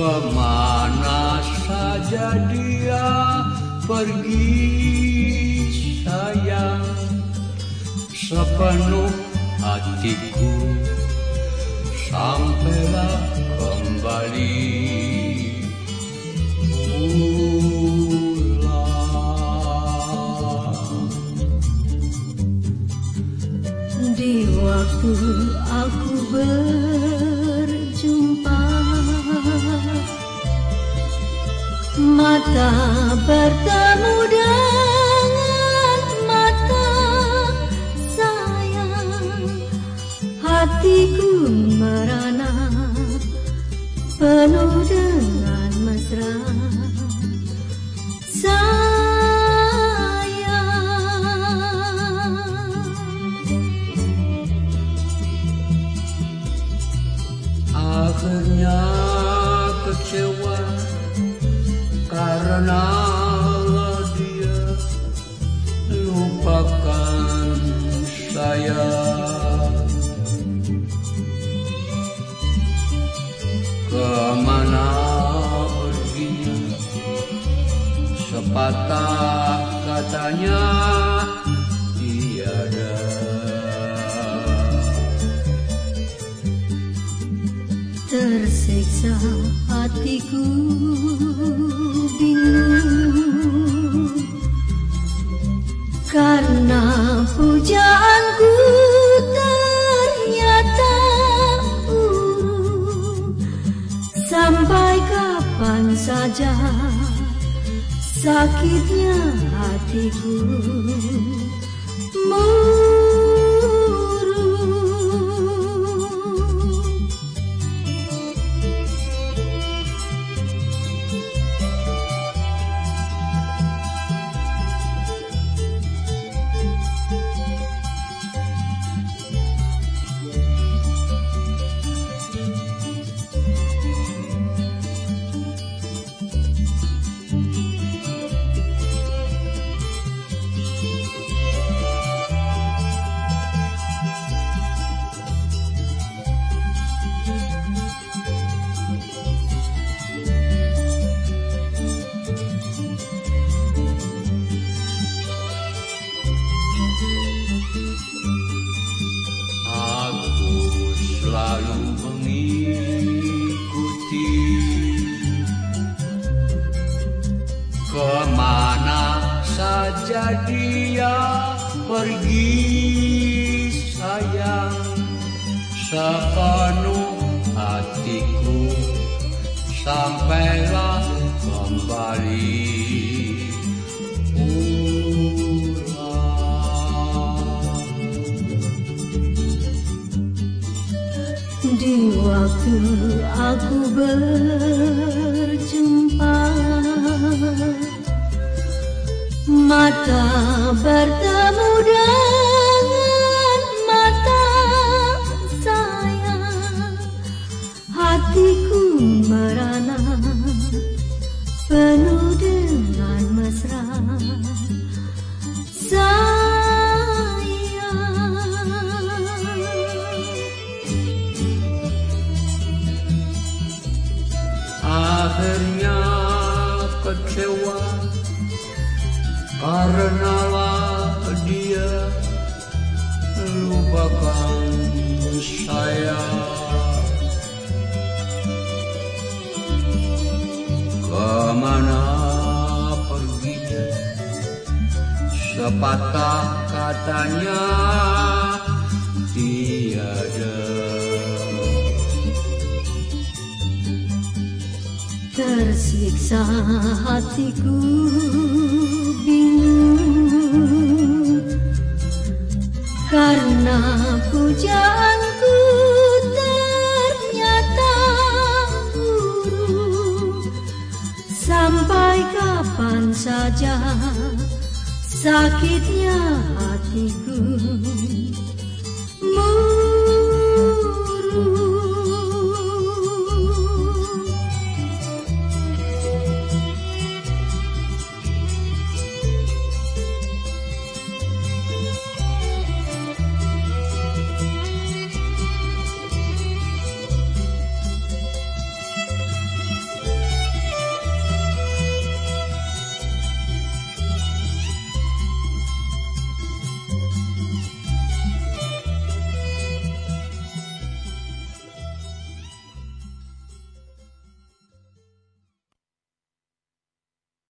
Kemana saja dia pergi sayang Sepenuh hatiku Sampailah kembali pulang Di waktu aku berjumpa Mata bertemu karena dia lupakan saya. Ke mana pergi sepatah katanya Tersiksa hatiku bingung. Karena pujaanku ternyata urung Sampai kapan saja sakitnya hatiku saja dia pergi sayang. Sepenuh hatiku Sampailah kembali. Pulang Di waktu aku berjumpa Mata bertemu dengan mata sayang. Hatiku merana penuh dengan mesra. Akhirnya kecewa Karenalah dia lupakan saya. Ke mana pergi Sepatah katanya tiada. Tersiksa hatiku bingung karena pujaanku ternyata buruk sampai kapan saja sakitnya hatiku.